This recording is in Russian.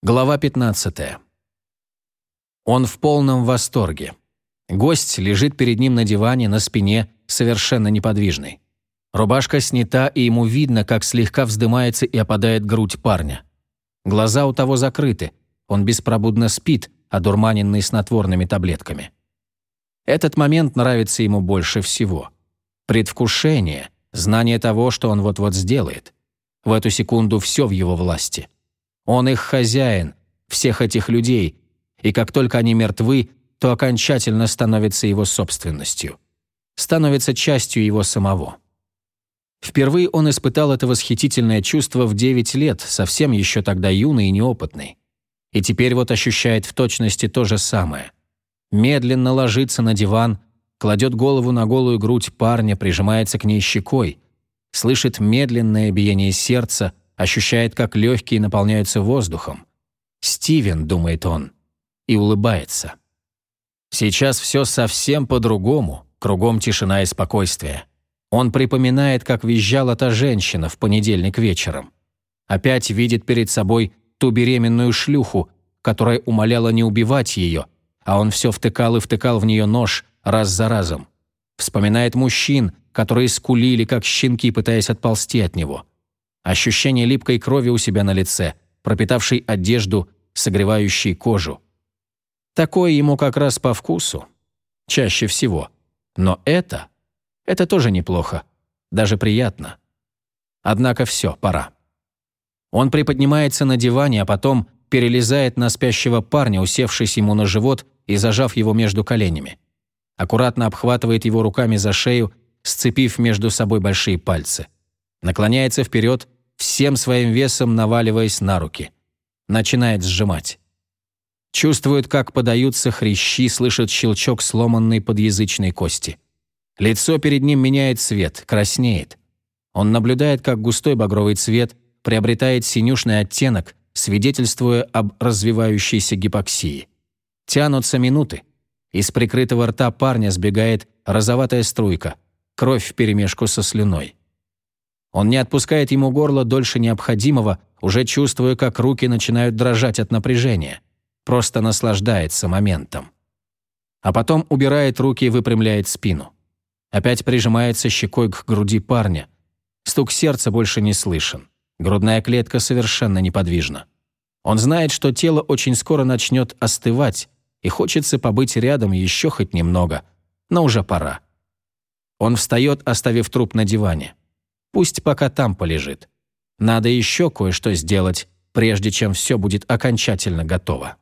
Глава 15. Он в полном восторге. Гость лежит перед ним на диване, на спине, совершенно неподвижный. Рубашка снята, и ему видно, как слегка вздымается и опадает грудь парня. Глаза у того закрыты, он беспробудно спит, одурманенный снотворными таблетками. Этот момент нравится ему больше всего. Предвкушение, знание того, что он вот-вот сделает. В эту секунду все в его власти – он их хозяин, всех этих людей, и как только они мертвы, то окончательно становится его собственностью. Становится частью его самого. Впервые он испытал это восхитительное чувство в 9 лет, совсем еще тогда юный и неопытный. И теперь вот ощущает в точности то же самое. Медленно ложится на диван, кладет голову на голую грудь парня, прижимается к ней щекой, слышит медленное биение сердца, ощущает, как легкие наполняются воздухом. «Стивен», — думает он, и улыбается. Сейчас все совсем по-другому, кругом тишина и спокойствие. Он припоминает, как визжала та женщина в понедельник вечером. Опять видит перед собой ту беременную шлюху, которая умоляла не убивать ее, а он все втыкал и втыкал в нее нож раз за разом. Вспоминает мужчин, которые скулили, как щенки, пытаясь отползти от него ощущение липкой крови у себя на лице, пропитавшей одежду, согревающей кожу. Такое ему как раз по вкусу. Чаще всего. Но это... Это тоже неплохо. Даже приятно. Однако все, пора. Он приподнимается на диване, а потом перелезает на спящего парня, усевшись ему на живот и зажав его между коленями. Аккуратно обхватывает его руками за шею, сцепив между собой большие пальцы. Наклоняется вперед всем своим весом наваливаясь на руки. Начинает сжимать. Чувствует, как подаются хрящи, слышит щелчок сломанной подъязычной кости. Лицо перед ним меняет цвет, краснеет. Он наблюдает, как густой багровый цвет приобретает синюшный оттенок, свидетельствуя об развивающейся гипоксии. Тянутся минуты. Из прикрытого рта парня сбегает розоватая струйка, кровь вперемешку со слюной. Он не отпускает ему горло дольше необходимого, уже чувствуя, как руки начинают дрожать от напряжения. Просто наслаждается моментом. А потом убирает руки и выпрямляет спину. Опять прижимается щекой к груди парня. Стук сердца больше не слышен. Грудная клетка совершенно неподвижна. Он знает, что тело очень скоро начнет остывать, и хочется побыть рядом еще хоть немного, но уже пора. Он встает, оставив труп на диване. Пусть пока там полежит. Надо еще кое-что сделать, прежде чем все будет окончательно готово.